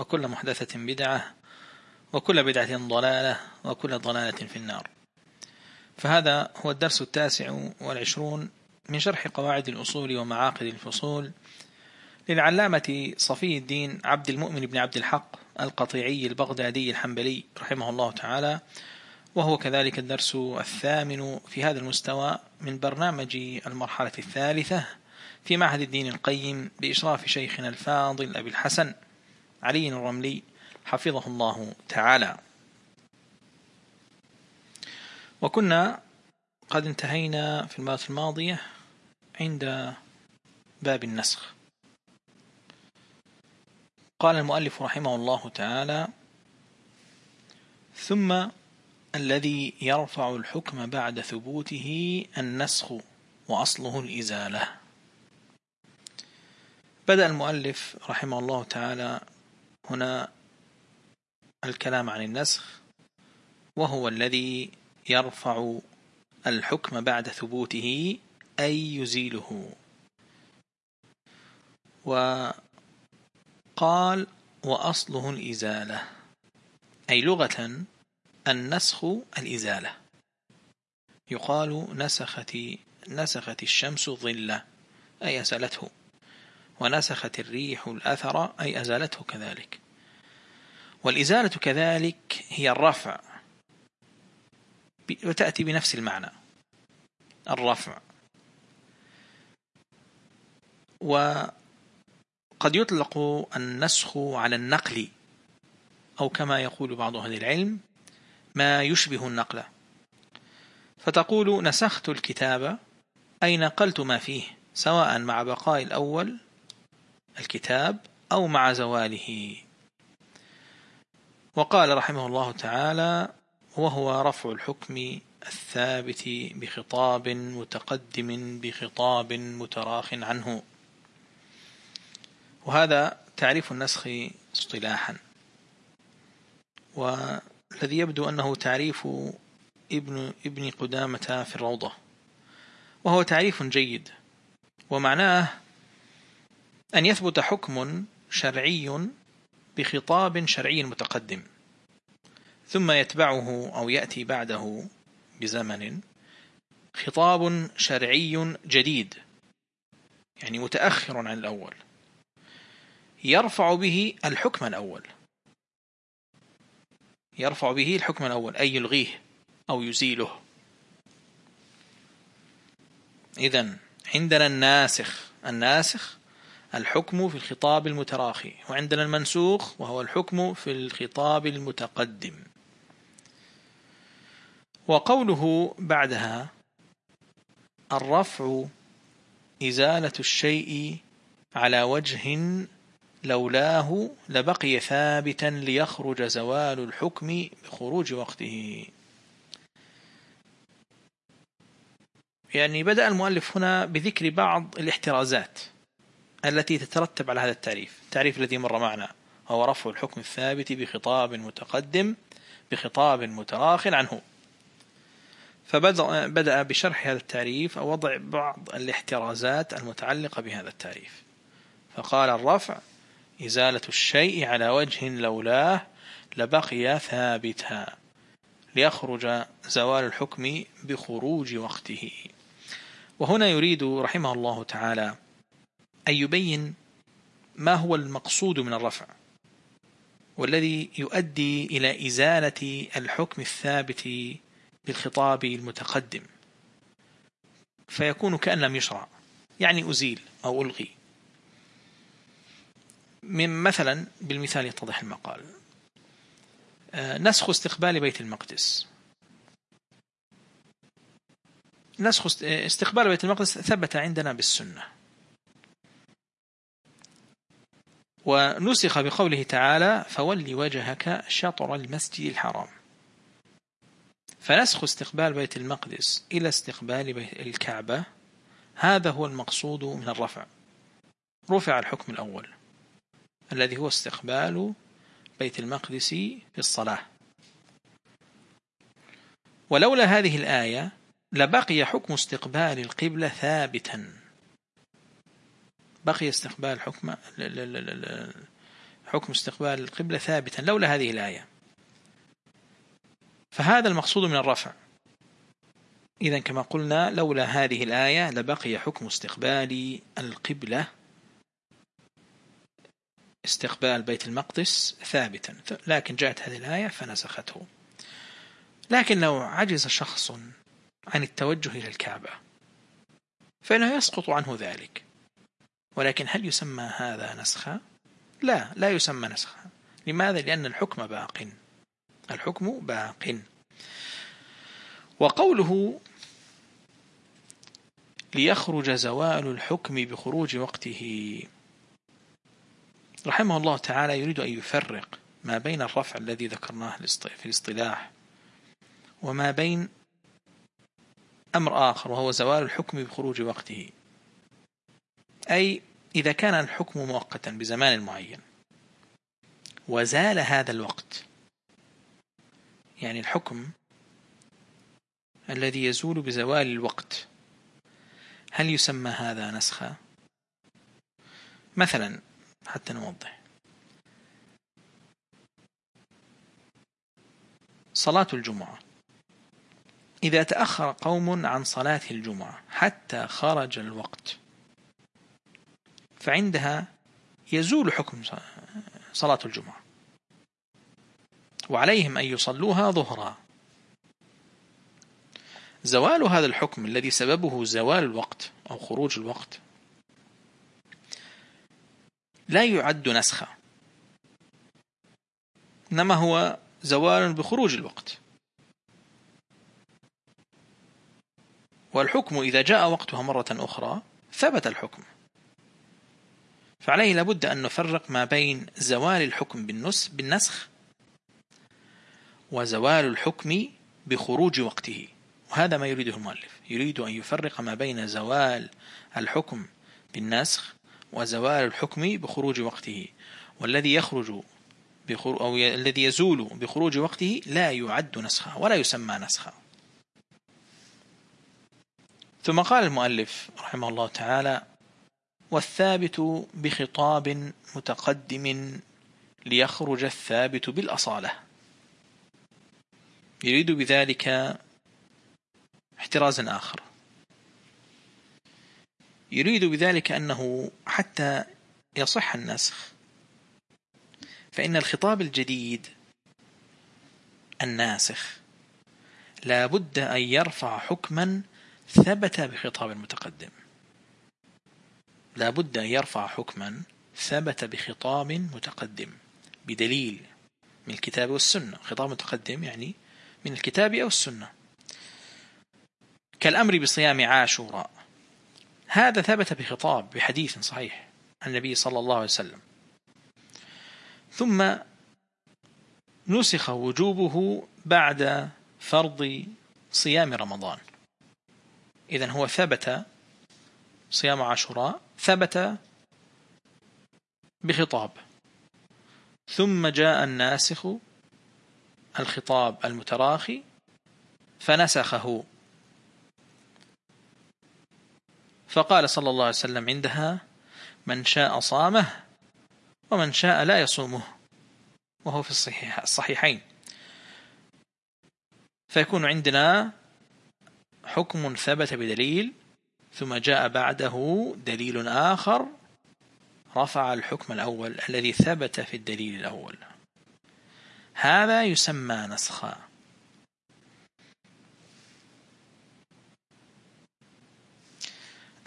وكل محدثة بدعة وكل بدعة ضلالة وكل ضلالة في النار. فهذا هو الدرس التاسع والعشرون من شرح قواعد الأصول ومعاقد الفصول للعلامة صفي الدين عبد المؤمن بن عبد الحق القطيعي البغدادي الحنبلي رحمه الله تعالى وهو كذلك الدرس الثامن في هذا المستوى من برنامج المرحلة الثالثة في معهد الدين القيم بإشراف شيخنا الفاضل أبي الحسن. علي الرملي حفظه الله تعالى. وكنا قد انتهينا في المرة الماضية عند باب النسخ. قال المؤلف رحمه الله تعالى ثم الذي يرفع الحكم بعد ثبوته النسخ وأصله الإزالة. بدأ المؤلف رحمه الله تعالى هنا الكلام عن النسخ وهو الذي يرفع الحكم بعد ثبوته أي يزيله. وقال وأصله الإزالة أي لغة النسخ الإزالة. يقال نسخت نسخت الشمس ظلة أي أزالته. ونسخت الريح الأثر أي أزالته كذلك. والإزالة كذلك هي الرفع. وتأتي بنفس المعنى. الرفع. وقد يطلق النسخ على النقل أو كما يقول بعض أهل العلم ما يشبه النقل. فتقول نسخت الكتاب أي نقلت ما فيه سواء مع بقاء الأول الكتاب أو مع زواله. وقال رحمه الله تعالى وهو رفع الحكم الثابت بخطاب متقدم بخطاب متراخ عنه. وهذا تعريف النسخ اصطلاحا. والذي يبدو أنه تعريف ابن ابن قدامة في الروضة. وهو تعريف جيد. ومعناه أن يثبت حكم شرعي بخطاب شرعي متقدم. ثم يتبعه أو يأتي بعده بزمن خطاب شرعي جديد يعني متأخر عن الأول. يرفع به الحكم الأول. يرفع به الحكم الأول أي يلغيه أو يزيله. إذا عندنا الناسخ. الناسخ الحكم في الخطاب المتراخي وعندنا المنسوخ وهو الحكم في الخطاب المتقدم. وقوله بعدها الرفع إزالة الشيء على وجه لولاه لبقي ثابتا ليخرج زوال الحكم بخروج وقته. يعني بدأ المؤلف هنا بذكر بعض الاحترازات. التي تترتب على هذا التعريف. التعريف الذي مر معنا هو رفع الحكم الثابت بخطاب متقدم بخطاب متراخ عنه. فبدأ بشرح هذا التعريف أو وضع بعض الاحترازات المتعلقة بهذا التعريف. فقال الرفع إزالة الشيء على وجه لولاه لبقي ثابتا ليخرج زوال الحكم بخروج وقته. وهنا يريد رحمه الله تعالى أن يبين ما هو المقصود من الرفع والذي يؤدي إلى إزالة الحكم الثابت بالخطاب المتقدم. فيكون كأن لم يشرع يعني أزيل أو ألغي. من مثلا بالمثال يتضح المقال. آه، نسخ استقبال بيت المقدس. نسخ استقبال بيت المقدس ثبت عندنا بالسنة. ونسخ بقوله تعالى فول وجهك شطر المسجد الحرام. فنسخ استقبال بيت المقدس إلى استقبال الكعبة. هذا هو المقصود من الرفع. رفع الحكم الأول الذي هو استقبال بيت المقدس في الصلاة. ولولا هذه الآية لبقي حكم استقبال القبلة ثابتا. بقي استقبال حكم حكم استقبال القبلة ثابتا لولا هذه الآية. فهذا المقصود من الرفع. إذا كما قلنا لولا هذه الآية لبقي حكم استقبال القبلة. استقبال بيت المقدس ثابتا. لكن جاءت هذه الآية فنسخته. لكن لو عجز شخص عن التوجه إلى الكعبة فإنه يسقط عنه ذلك. ولكن هل يسمى هذا نسخا؟ لا لا يسمى نسخا لماذا؟ لأن الحكم باق. الحكم باق. وقوله ليخرج زوال الحكم بخروج وقته. رحمه الله تعالى يريد أن يفرق ما بين الرفع الذي ذكرناه في الاصطلاح وما بين أمر آخر وهو زوال الحكم بخروج وقته. أي إذا كان الحكم مؤقتا بزمان معين. وزال هذا الوقت. يعني الحكم الذي يزول بزوال الوقت. هل يسمى هذا نسخا مثلا حتى نوضح. صلاة الجمعة. إذا تأخر قوم عن صلاة الجمعة حتى خرج الوقت. فعندها يزول حكم صلاة الجمعة. وعليهم أن يصلوها ظهرا. زوال هذا الحكم الذي سببه زوال الوقت أو خروج الوقت لا يعد نسخا. إنما هو زوال بخروج الوقت. والحكم إذا جاء وقتها مرة أخرى ثبت الحكم. فعليه لابد أن نفرق ما بين زوال الحكم بالنس بالنسخ وزوال الحكم بخروج وقته. وهذا ما يريده المؤلف. يريد أن يفرق ما بين زوال الحكم بالنسخ وزوال الحكم بخروج وقته. والذي يخرج أو الذي يزول بخروج وقته لا يعد نسخا ولا يسمى نسخا. ثم قال المؤلف رحمه الله تعالى والثابت بخطاب متقدم ليخرج الثابت بالأصالة. يريد بذلك احترازا آخر. يريد بذلك أنه حتى يصح النسخ. فإن الخطاب الجديد الناسخ لا بد أن يرفع حكما ثبت بخطاب المتقدم لا بد أن يرفع حكما ثبت بخطاب متقدم بدليل من الكتاب والسنة. خطاب متقدم يعني من الكتاب أو السنة. كالأمر بصيام عاشوراء. هذا ثبت بخطاب بحديث صحيح عن النبي صلى الله عليه وسلم. ثم نسخ وجوبه بعد فرض صيام رمضان. إذا هو ثبت صيام عاشوراء ثبت بخطاب. ثم جاء الناسخ الخطاب المتراخي فنسخه. فقال صلى الله عليه وسلم عندها من شاء صامه ومن شاء لا يصومه. وهو في الصحيح الصحيحين. فيكون عندنا حكم ثبت بدليل ثم جاء بعده دليل آخر رفع الحكم الأول الذي ثبت في الدليل الأول. هذا يسمى نسخا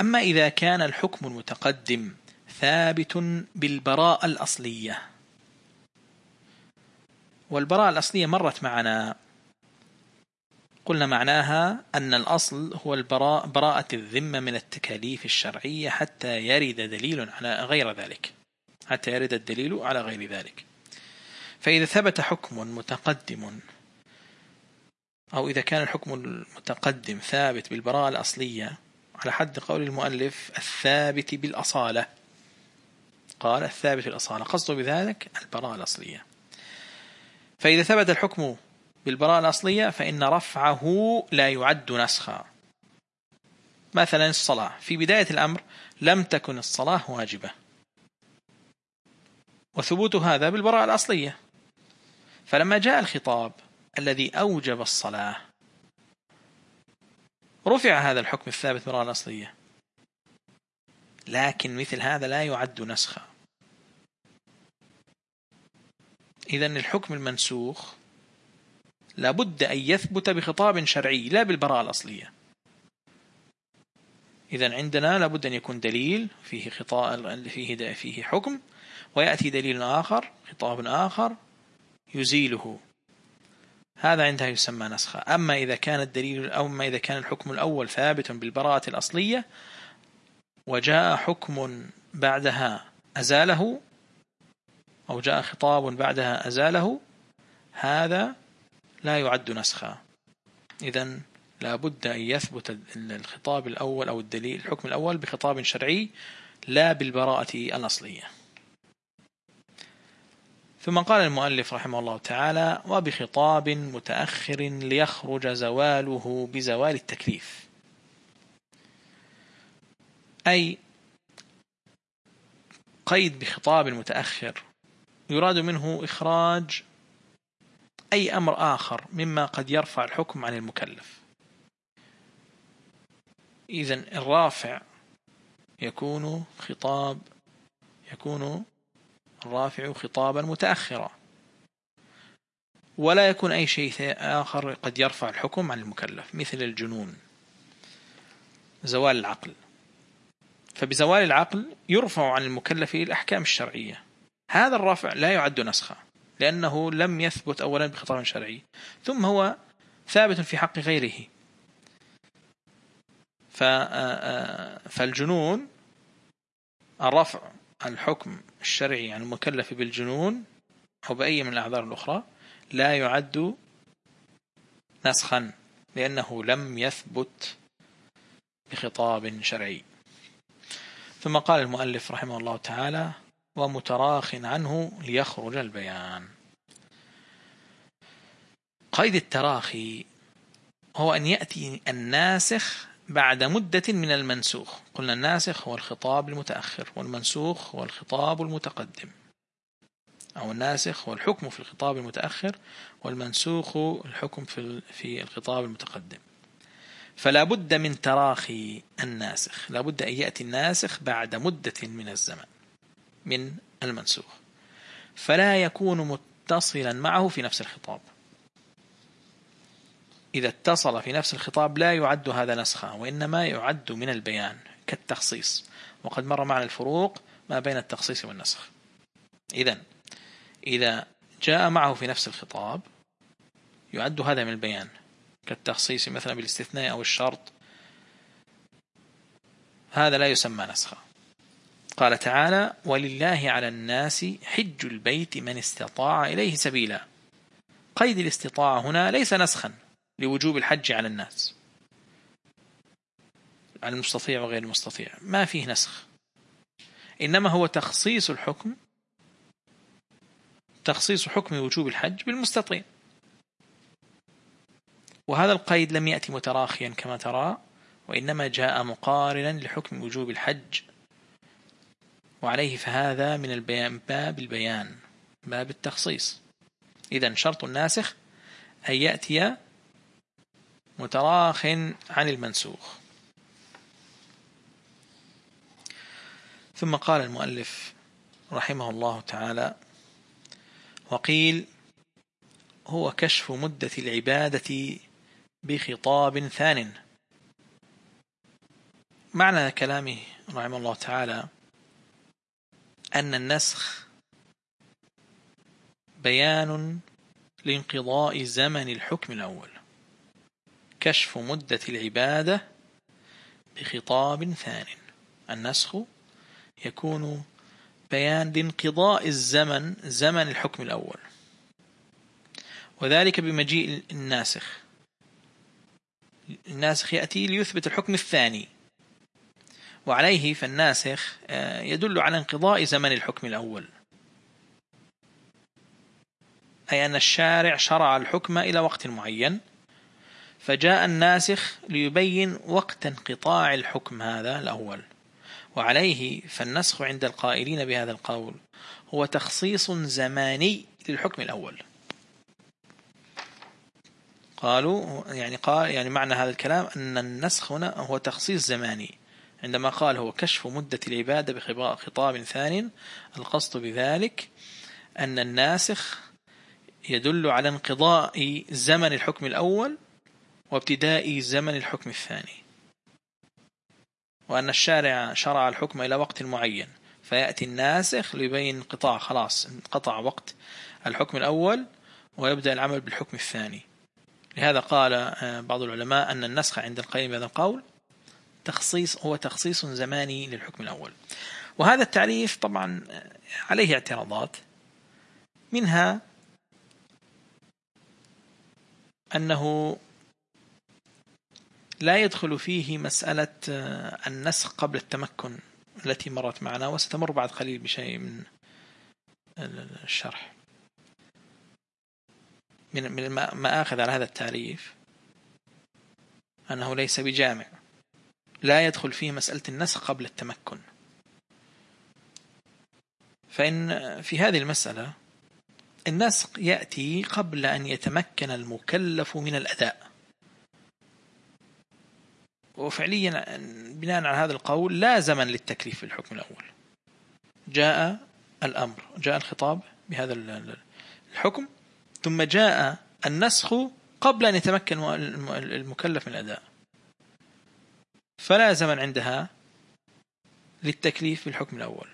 أما إذا كان الحكم المتقدم ثابت بالبراءة الأصلية والبراءة الأصلية مرت معنا قلنا معناها أن الأصل هو البراء براءة الذمة من التكاليف الشرعية حتى يرد دليل على غير ذلك. حتى يرد الدليل على غير ذلك. فإذا ثبت حكم متقدم أو إذا كان الحكم المتقدم ثابت بالبراءة الأصلية على حد قول المؤلف الثابت بالأصالة. قال الثابت بالأصالة. قصده بذلك البراءة الأصلية. فإذا ثبت الحكم بالبراءة الأصلية فإن رفعه لا يعد نسخا. مثلا الصلاة. في بداية الأمر لم تكن الصلاة واجبة. وثبوت هذا بالبراءة الأصلية. فلما جاء الخطاب الذي أوجب الصلاة رفع هذا الحكم الثابت بالبراءة الأصلية. لكن مثل هذا لا يعد نسخا. إذا الحكم المنسوخ لابد أن يثبت بخطاب شرعي لا بالبراءة الأصلية. إذا عندنا لابد أن يكون دليل فيه خطاب فيه فيه حكم ويأتي دليل آخر خطاب آخر يزيله. هذا عندها يسمى نسخة. أما إذا كان الدليل أو أما إذا كان الحكم الأول ثابتا بالبراءة الأصلية وجاء حكم بعدها أزاله أو جاء خطاب بعدها أزاله هذا لا يعد نسخا. إذا لا بد أن يثبت الخطاب الأول أو الدليل الحكم الأول بخطاب شرعي لا بالبراءة الأصلية. ثم قال المؤلف رحمه الله تعالى وبخطاب متأخر ليخرج زواله بزوال التكليف أي قيد بخطاب متأخر يراد منه إخراج أي أمر آخر مما قد يرفع الحكم عن المكلف. إذا الرافع يكون خطاب يكون الرافع خطابا متأخرا. ولا يكون أي شيء آخر قد يرفع الحكم عن المكلف مثل الجنون. زوال العقل. فبزوال العقل يرفع عن المكلف الأحكام الشرعية. هذا الرفع لا يعد نسخا. لأنه لم يثبت أولا بخطاب شرعي. ثم هو ثابت في حق غيره. فالجنون الرفع الحكم الشرعي عن المكلف بالجنون أو بأي من الأعذار الأخرى لا يعد نسخا لأنه لم يثبت بخطاب شرعي. ثم قال المؤلف رحمه الله تعالى ومتراخ عنه ليخرج البيان. قيد التراخي هو أن يأتي الناسخ بعد مدة من المنسوخ. قلنا الناسخ هو الخطاب المتأخر والمنسوخ هو الخطاب المتقدم. أو الناسخ هو الحكم في الخطاب المتأخر والمنسوخ الحكم في الخطاب المتقدم. فلا بد من تراخي الناسخ. لا بد أن يأتي الناسخ بعد مدة من الزمن. من المنسوخ. فلا يكون متصلا معه في نفس الخطاب. إذا اتصل في نفس الخطاب لا يعد هذا نسخا وإنما يعد من البيان كالتخصيص. وقد مر معنا الفروق ما بين التخصيص والنسخ. إذا إذا جاء معه في نفس الخطاب يعد هذا من البيان كالتخصيص مثلا بالاستثناء أو الشرط. هذا لا يسمى نسخا قال تعالى ولله على الناس حج البيت من استطاع إليه سبيلا. قيد الاستطاعة هنا ليس نسخا لوجوب الحج على الناس. على المستطيع وغير المستطيع ما فيه نسخ. إنما هو تخصيص الحكم تخصيص حكم وجوب الحج بالمستطيع. وهذا القيد لم يأتي متراخيا كما ترى وإنما جاء مقارنا لحكم وجوب الحج وعليه فهذا من البيان باب البيان باب التخصيص. إذا شرط الناسخ أن يأتي متراخ عن المنسوخ. ثم قال المؤلف رحمه الله تعالى وقيل هو كشف مدة العبادة بخطاب ثان. معنى كلامه رحمه الله تعالى أن النسخ بيان لانقضاء زمن الحكم الأول. كشف مدة العبادة بخطاب ثان. النسخ يكون بيان لانقضاء الزمن زمن الحكم الأول. وذلك بمجيء الناسخ. الناسخ يأتي ليثبت الحكم الثاني. وعليه فالناسخ آه، يدل على انقضاء زمن الحكم الأول. أي أن الشارع شرع الحكم إلى وقت معين فجاء الناسخ ليبين وقت انقطاع الحكم هذا الأول. وعليه فالنسخ عند القائلين بهذا القول هو تخصيص زماني للحكم الأول. قالوا يعني قال يعني معنى هذا الكلام أن النسخ هنا هو تخصيص زماني. عندما قال هو كشف مدة العبادة بخطاب ثاني القصد بذلك أن الناسخ يدل على انقضاء زمن الحكم الأول وابتداء زمن الحكم الثاني. وأن الشارع شرع الحكم إلى وقت معين فيأتي الناسخ ليبين انقطاع خلاص انقطع وقت الحكم الأول ويبدأ العمل بالحكم الثاني. لهذا قال آه، بعض العلماء أن النسخ عند القيم بهذا القول تخصيص هو تخصيص زماني للحكم الأول. وهذا التعريف طبعا عليه اعتراضات منها أنه لا يدخل فيه مسألة النسخ قبل التمكن التي مرت معنا وستمر بعد قليل بشيء من الشرح. من من المآخذ على هذا التعريف أنه ليس بجامع. لا يدخل فيه مسألة النسخ قبل التمكن. فإن في هذه المسألة النسخ يأتي قبل أن يتمكن المكلف من الأداء. وفعليا بناء على هذا القول لا زمن للتكليف في الحكم الأول. جاء الأمر جاء الخطاب بهذا الحكم ثم جاء النسخ قبل أن يتمكن المكلف من الأداء. فلا زمن عندها للتكليف بالحكم الأول.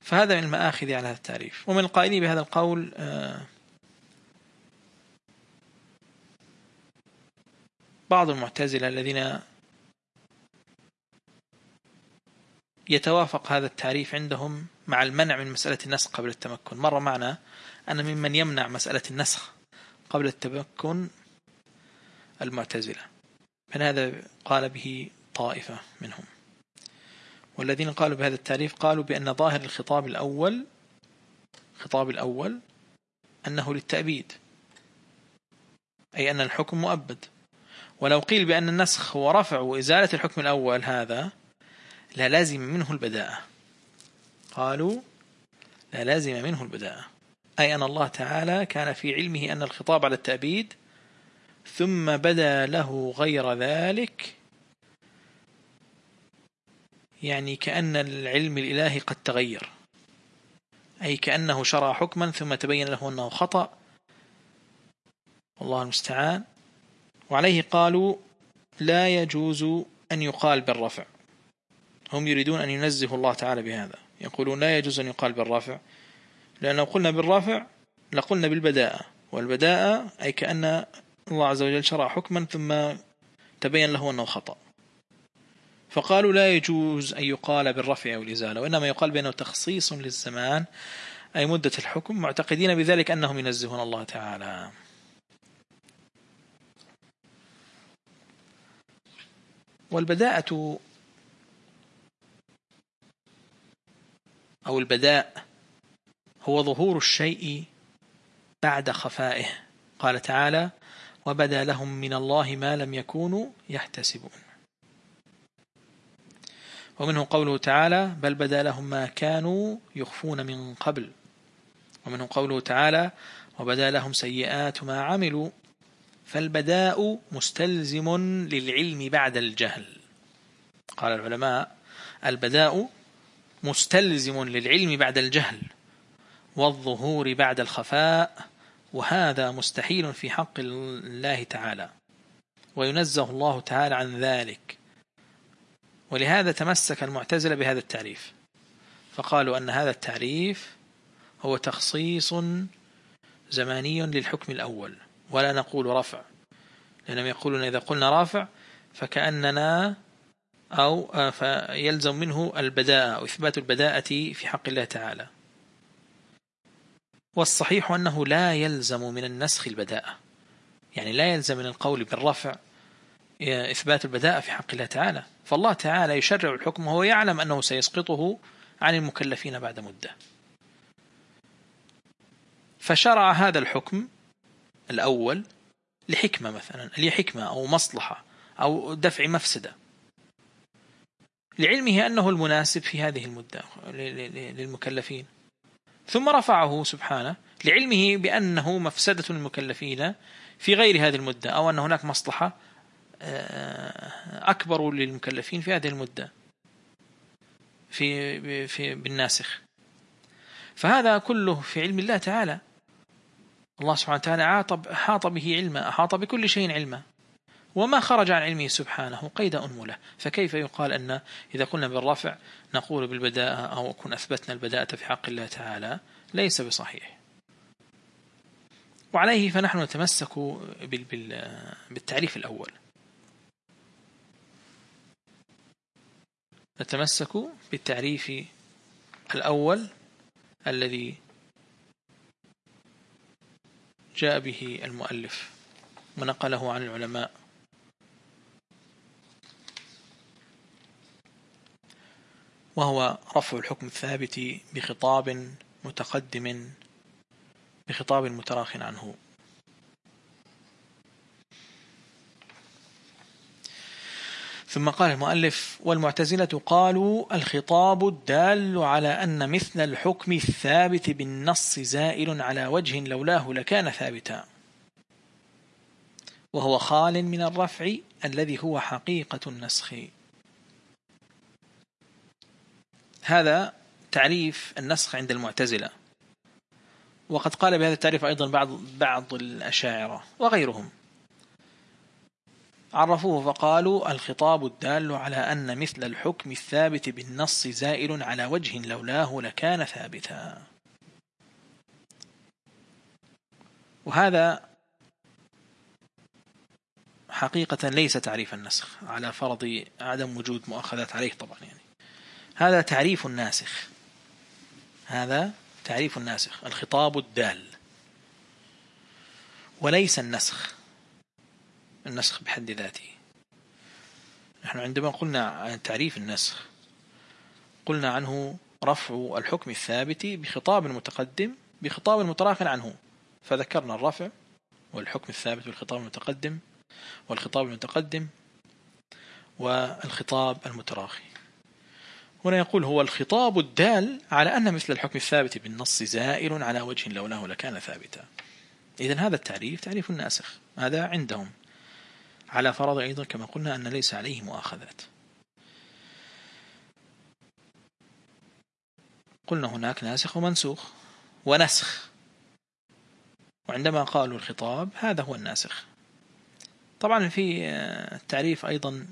فهذا من المآخذ على هذا التعريف. ومن القائلين بهذا القول آه، بعض المعتزلة الذين يتوافق هذا التعريف عندهم مع المنع من مسألة النسخ قبل التمكن. مر معنا أن ممن يمنع مسألة النسخ قبل التمكن المعتزلة. من هذا قال به طائفة منهم. والذين قالوا بهذا التعريف قالوا بأن ظاهر الخطاب الأول خطاب الأول أنه للتأبيد أي أن الحكم مؤبد. ولو قيل بأن النسخ هو رفع وإزالة الحكم الأول هذا لا لازم منه البداءة. قالوا لا لازم منه البداءة. أي أن الله تعالى كان في علمه أن الخطاب على التأبيد ثم بدا له غير ذلك. يعني كأن العلم الإلهي قد تغير. أي كأنه شرع حكما ثم تبين له أنه خطأ. والله المستعان. وعليه قالوا لا يجوز أن يقال بالرفع. هم يريدون أن ينزهوا الله تعالى بهذا. يقولون لا يجوز أن يقال بالرفع. لأن لو قلنا بالرفع لقلنا بالبداءة. والبداءة أي كأن الله عز وجل شرع حكما ثم تبين له أنه خطأ. فقالوا لا يجوز أن يقال بالرفع أو الإزالة وإنما يقال بأنه تخصيص للزمان أي مدة الحكم معتقدين بذلك أنهم ينزهون الله تعالى. والبداءة أو البداء هو ظهور الشيء بعد خفائه. قال تعالى وبدا لهم من الله ما لم يكونوا يحتسبون. ومنه قوله تعالى بل بدا لهم ما كانوا يخفون من قبل. ومنه قوله تعالى وبدا لهم سيئات ما عملوا. فالبداء مستلزم للعلم بعد الجهل. قال العلماء البداء مستلزم للعلم بعد الجهل والظهور بعد الخفاء وهذا مستحيل في حق الله تعالى. وينزه الله تعالى عن ذلك. ولهذا تمسك المعتزلة بهذا التعريف. فقالوا أن هذا التعريف هو تخصيص زماني للحكم الأول. ولا نقول رفع لأنهم يقولون إذا قلنا رافع فكأننا أو آه، فيلزم منه البداءة أو إثبات البداءة في حق الله تعالى. والصحيح أنه لا يلزم من النسخ البداءة. يعني لا يلزم من القول بالرفع إثبات البداءة في حق الله تعالى. فالله تعالى يشرع الحكم وهو يعلم أنه سيسقطه عن المكلفين بعد مدة. فشرع هذا الحكم الأول لحكمة مثلا لحكمة أو مصلحة أو دفع مفسدة. لعلمه أنه المناسب في هذه المدة للمكلفين. ثم رفعه سبحانه لعلمه بأنه مفسدة المكلفين في غير هذه المدة أو أن هناك مصلحة آه، أكبر للمكلفين في هذه المدة في في بالناسخ. فهذا كله في علم الله تعالى. الله سبحانه وتعالى أحاط به علما أحاط بكل شيء علما. وما خرج عن علمه سبحانه قيد أنملة. فكيف يقال أن إذا قلنا بالرفع نقول بالبداءة أو كن أثبتنا البداءة في حق الله تعالى؟ ليس بصحيح. وعليه فنحن نتمسك بالتعريف الأول. نتمسك بالتعريف الأول الذي جاء به المؤلف ونقله عن العلماء. وهو رفع الحكم الثابت بخطاب متقدم بخطاب متراخ عنه. ثم قال المؤلف والمعتزلة قالوا الخطاب الدال على أن مثل الحكم الثابت بالنص زائل على وجه لولاه لكان ثابتا. وهو خال من الرفع الذي هو حقيقة النسخ. هذا تعريف النسخ عند المعتزلة. وقد قال بهذا التعريف أيضا بعض بعض الأشاعرة وغيرهم. عرفوه فقالوا الخطاب الدال على أن مثل الحكم الثابت بالنص زائل على وجه لولاه لكان ثابتا. وهذا حقيقة ليس تعريف النسخ على فرض عدم وجود مؤاخذات عليه طبعا يعني. هذا تعريف الناسخ. هذا تعريف الناسخ الخطاب الدال. وليس النسخ. النسخ بحد ذاته. نحن عندما قلنا عن تعريف النسخ قلنا عنه رفع الحكم الثابت بخطاب متقدم بخطاب متراخ عنه. فذكرنا الرفع والحكم الثابت بالخطاب المتقدم والخطاب المتقدم والخطاب المتراخي. هنا يقول هو الخطاب الدال على أن مثل الحكم الثابت بالنص زائر على وجه لولاه لكان ثابتا. إذن هذا التعريف تعريف الناسخ. هذا عندهم. على فرض أيضا كما قلنا أن ليس عليه مؤاخذات. قلنا هناك ناسخ ومنسوخ. ونسخ. وعندما قالوا الخطاب هذا هو الناسخ. طبعا في التعريف أيضا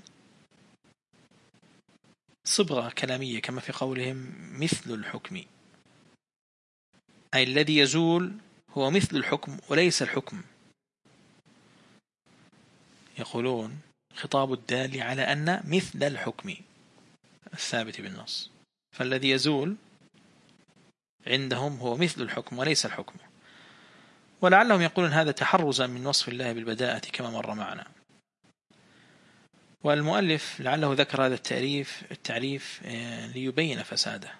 صبغة كلامية كما في قولهم مثل الحكم. أي الذي يزول هو مثل الحكم وليس الحكم. يقولون خطاب الدال على أن مثل الحكم الثابت بالنص. فالذي يزول عندهم هو مثل الحكم وليس الحكم. ولعلهم يقولون هذا تحرزا من وصف الله بالبداءة كما مر معنا. والمؤلف لعله ذكر هذا التعريف التعريف آه، ليبين فساده.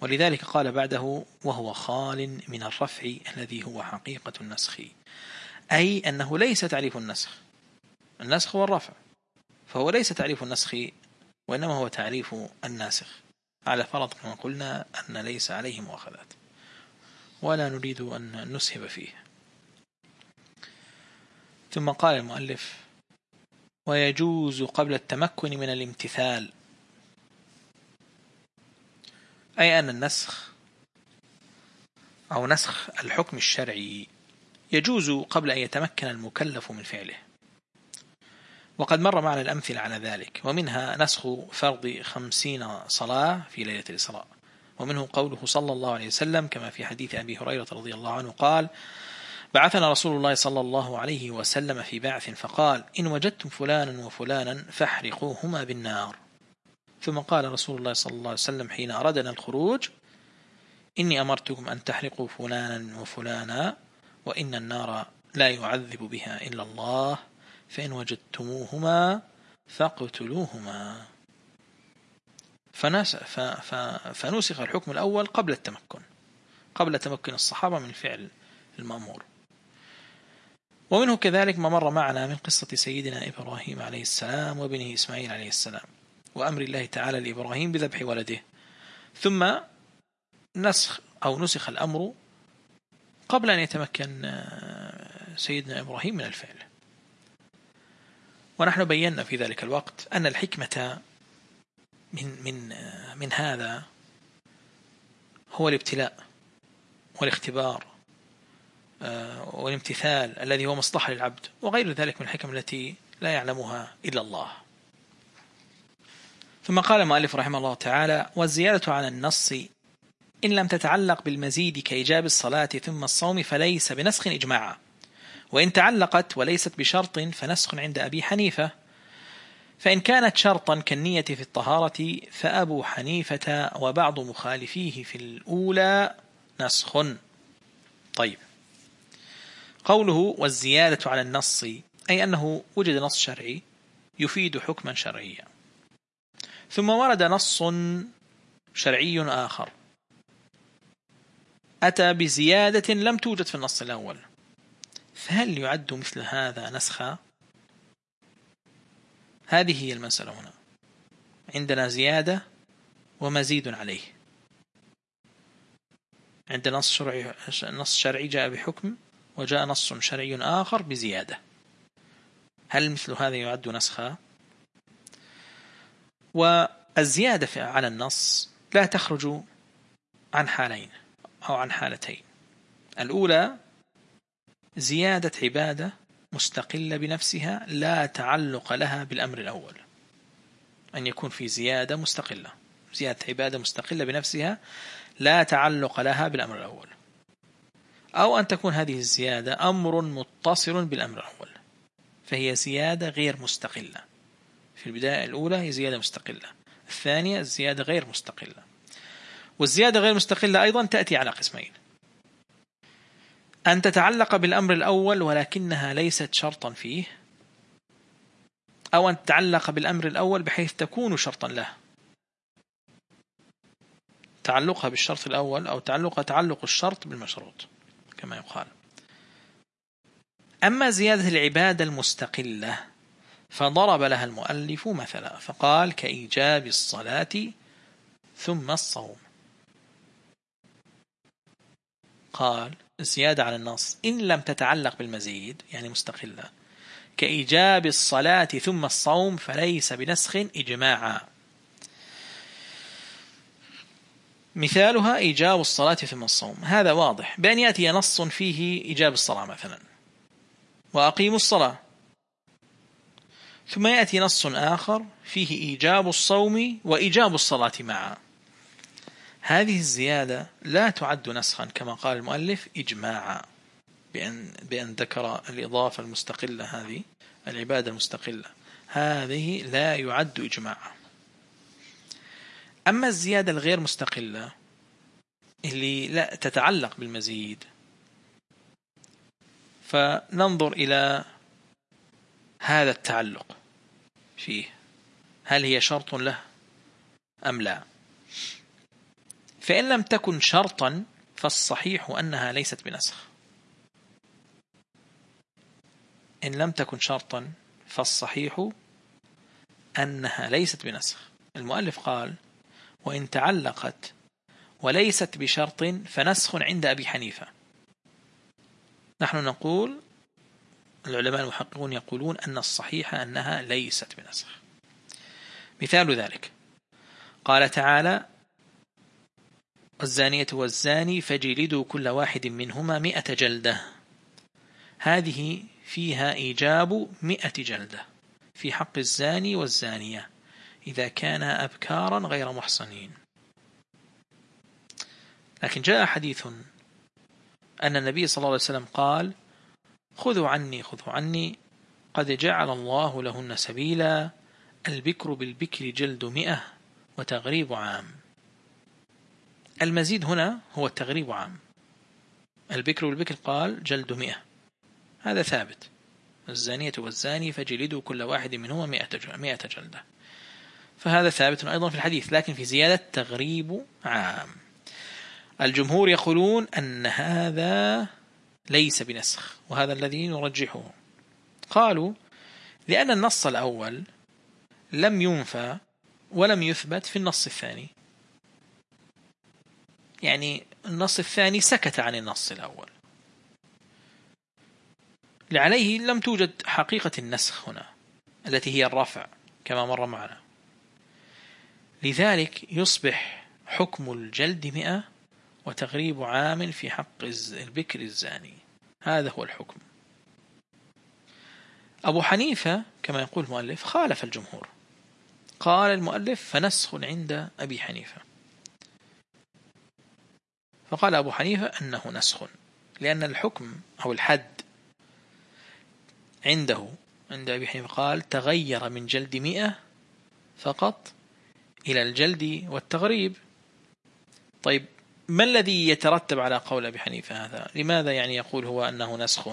ولذلك قال بعده وهو خال من الرفع الذي هو حقيقة النسخ. أي أنه ليس تعريف النسخ. النسخ هو الرفع. فهو ليس تعريف النسخ وإنما هو تعريف الناسخ. على فرض كما قلنا أن ليس عليه مؤاخذات. ولا نريد أن نسهب فيه. ثم قال المؤلف ويجوز قبل التمكن من الامتثال. أي أن النسخ أو نسخ الحكم الشرعي يجوز قبل أن يتمكن المكلف من فعله. وقد مر معنا الأمثلة على ذلك ومنها نسخ فرض خمسين صلاة في ليلة الإسراء. ومنه قوله صلى الله عليه وسلم كما في حديث أبي هريرة رضي الله عنه قال بعثنا رسول الله صلى الله عليه وسلم في بعث فقال إن وجدتم فلانا وفلانا فاحرقوهما بالنار. ثم قال رسول الله صلى الله عليه وسلم حين أردنا الخروج إني أمرتكم أن تحرقوا فلانا وفلانا وإن النار لا يعذب بها إلا الله فإن وجدتموهما فاقتلوهما. فنسخ الحكم الأول قبل التمكن قبل تمكن الصحابة من فعل المأمور. ومنه كذلك ما مر معنا من قصة سيدنا إبراهيم عليه السلام وابنه إسماعيل عليه السلام وأمر الله تعالى لإبراهيم بذبح ولده. ثم نسخ أو نسخ الأمر قبل أن يتمكن آه، سيدنا إبراهيم من الفعل. ونحن بينا في ذلك الوقت أن الحكمة من من آه، من هذا هو الابتلاء والاختبار والامتثال الذي هو مصلحة للعبد وغير ذلك من الحكم التي لا يعلمها إلا الله. ثم قال المؤلف رحمه الله تعالى والزيادة على النص إن لم تتعلق بالمزيد كإيجاب الصلاة ثم الصوم فليس بنسخ إجماعا. وإن تعلقت وليست بشرط فنسخ عند أبي حنيفة. فإن كانت شرطا كالنية في الطهارة فأبو حنيفة وبعض مخالفيه في الأولى نسخ. طيب. قوله والزيادة على النص أي أنه وجد نص شرعي يفيد حكما شرعيا. ثم ورد نص شرعي آخر. أتى بزيادة لم توجد في النص الأول. فهل يعد مثل هذا نسخا هذه هي المسألة هنا. عندنا زيادة ومزيد عليه. عندنا نص شرعي, نص شرعي جاء بحكم وجاء نص شرعي آخر بزيادة. هل مثل هذا يعد نسخا؟ والزيادة على النص لا تخرج عن حالين أو عن حالتين. الأولى زيادة عبادة مستقلة بنفسها لا تعلق لها بالأمر الأول. أن يكون في زيادة مستقلة. زيادة عبادة مستقلة بنفسها لا تعلق لها بالأمر الأول. أو أن تكون هذه الزيادة أمر متصل بالأمر الأول فهي زيادة غير مستقلة. في البداية الأولى هي زيادة مستقلة الثانية الزيادة غير مستقلة. والزيادة غير مستقلة أيضا تأتي على قسمين. أن تتعلق بالأمر الأول ولكنها ليست شرطا فيه أو أن تتعلق بالأمر الأول بحيث تكون شرطا له. تعلقها بالشرط الأول أو تعلق تعلق الشرط بالمشروط. كما يقال. أما زيادة العبادة المستقلة فضرب لها المؤلف مثلا فقال كإيجاب الصلاة ثم الصوم. قال الزيادة على النص إن لم تتعلق بالمزيد يعني مستقلة. كإيجاب الصلاة ثم الصوم فليس بنسخ إجماعا. مثالها إيجاب الصلاة ثم الصوم. هذا واضح. بأن يأتي نص فيه إيجاب الصلاة مثلا. وأقيموا الصلاة. ثم يأتي نص آخر فيه إيجاب الصوم وإيجاب الصلاة معا. هذه الزيادة لا تعد نسخا كما قال المؤلف إجماعا. بأن, بأن ذكر الإضافة المستقلة هذه العبادة المستقلة. هذه لا يعد إجماعا. أما الزيادة الغير مستقلة اللي لا تتعلق بالمزيد فننظر إلى هذا التعلق فيه. هل هي شرط له أم لا؟ فإن لم تكن شرطا فالصحيح أنها ليست بنسخ. إن لم تكن شرطا فالصحيح أنها ليست بنسخ. المؤلف قال وإن تعلقت وليست بشرط فنسخ عند أبي حنيفة. نحن نقول العلماء المحققون يقولون أن الصحيح أنها ليست بنسخ. مثال ذلك. قال تعالى والزانية والزاني فجلدوا كل واحد منهما مئة جلدة. هذه فيها إيجاب مئة جلدة في حق الزاني والزانية. إذا كان أبكارا غير محصنين. لكن جاء حديث أن النبي صلى الله عليه وسلم قال خذوا عني خذوا عني قد جعل الله لهن سبيلا البكر بالبكر جلد مئة وتغريب عام. المزيد هنا هو التغريب عام. البكر بالبكر قال جلد مئة. هذا ثابت. الزانية والزاني فجلدوا كل واحد منهما مئة جلدة. فهذا ثابت أيضا في الحديث لكن في زيادة تغريب عام. الجمهور يقولون أن هذا ليس بنسخ وهذا الذي نرجحه. قالوا لأن النص الأول لم ينفى ولم يثبت في النص الثاني. يعني النص الثاني سكت عن النص الأول. لعليه لم توجد حقيقة النسخ هنا التي هي الرفع كما مر معنا. لذلك يصبح حكم الجلد مئة وتغريب عام في حق البكر الزاني. هذا هو الحكم. أبو حنيفة كما يقول المؤلف خالف الجمهور. قال المؤلف فنسخ عند أبي حنيفة. فقال أبو حنيفة أنه نسخ لأن الحكم أو الحد عنده عند أبي حنيفة قال تغير من جلد مئة فقط إلى الجلد والتغريب. طيب ما الذي يترتب على قول أبي حنيفة هذا؟ لماذا يعني يقول هو أنه نسخ؟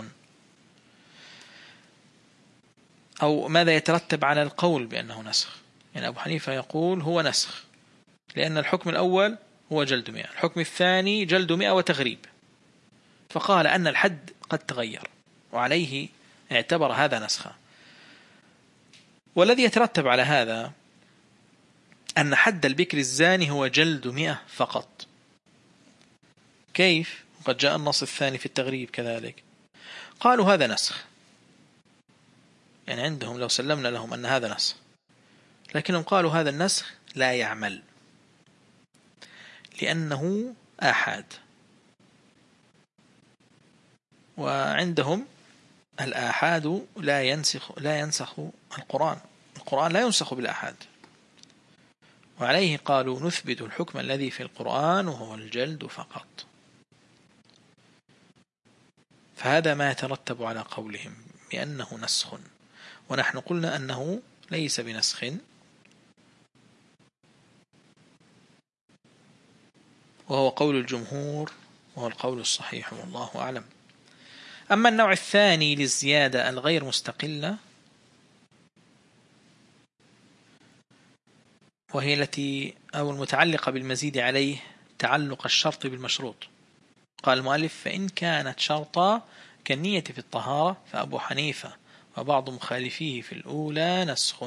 أو ماذا يترتب على القول بأنه نسخ؟ يعني أبو حنيفة يقول هو نسخ لأن الحكم الأول هو جلد مئة الحكم الثاني جلد مئة وتغريب. فقال أن الحد قد تغير وعليه اعتبر هذا نسخا والذي يترتب على هذا أن حد البكر الزاني هو جلد مئة فقط. كيف؟ قد جاء النص الثاني في التغريب كذلك. قالوا هذا نسخ. يعني عندهم لو سلمنا لهم أن هذا نسخ. لكنهم قالوا هذا النسخ لا يعمل. لأنه آحاد. وعندهم الآحاد لا ينسخ لا ينسخ القرآن. القرآن لا ينسخ بالآحاد. وعليه قالوا نثبت الحكم الذي في القرآن وهو الجلد فقط. فهذا ما يترتب على قولهم بأنه نسخ. ونحن قلنا أنه ليس بنسخ. وهو قول الجمهور وهو القول الصحيح والله أعلم. أما النوع الثاني للزيادة الغير مستقلة وهي التي أو المتعلقة بالمزيد عليه تعلق الشرط بالمشروط. قال المؤلف فإن كانت شرطا كالنية في الطهارة فأبو حنيفة وبعض مخالفيه في الأولى نسخ.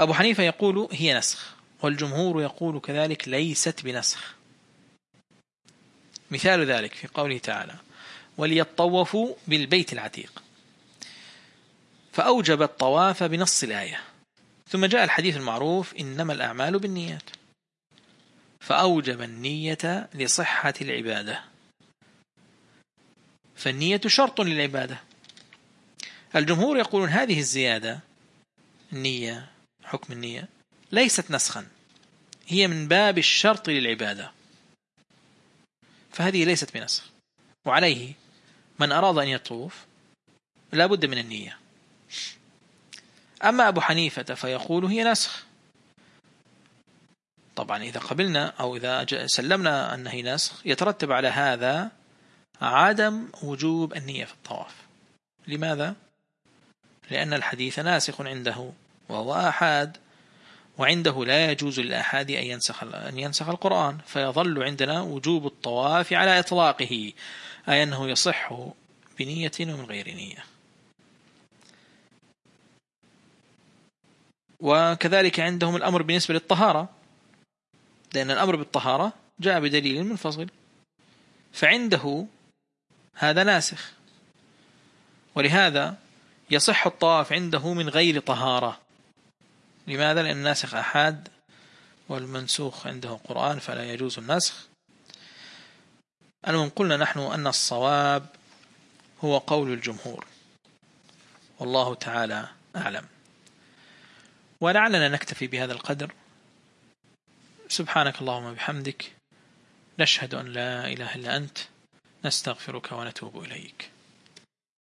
أبو حنيفة يقول هي نسخ والجمهور يقول كذلك ليست بنسخ. مثال ذلك في قوله تعالى وليطوفوا بالبيت العتيق فأوجب الطواف بنص الآية. ثم جاء الحديث المعروف إنما الأعمال بالنيات. فأوجب النية لصحة العبادة. فالنية شرط للعبادة. الجمهور يقولون هذه الزيادة النية حكم النية ليست نسخا. هي من باب الشرط للعبادة. فهذه ليست بنسخ. وعليه من أراد أن يطوف لا بد من النية. أما أبو حنيفة فيقول هي نسخ. طبعا إذا قبلنا أو إذا سلمنا أنه نسخ يترتب على هذا عدم وجوب النية في الطواف. لماذا؟ لأن الحديث ناسخ عنده وهو آحاد وعنده لا يجوز للآحاد أن ينسخ, أن ينسخ القرآن فيظل عندنا وجوب الطواف على إطلاقه أي أنه يصح بنية ومن غير نية. وكذلك عندهم الأمر بالنسبة للطهارة. لأن الأمر بالطهارة جاء بدليل منفصل فعنده هذا ناسخ. ولهذا يصح الطواف عنده من غير طهارة. لماذا؟ لأن الناسخ أحاد والمنسوخ عنده قرآن فلا يجوز النسخ. المهم قلنا نحن أن الصواب هو قول الجمهور. والله تعالى أعلم. ولعلنا نكتفي بهذا القدر. سبحانك اللهم بحمدك نشهد أن لا إله إلا أنت. نستغفرك ونتوب إليك.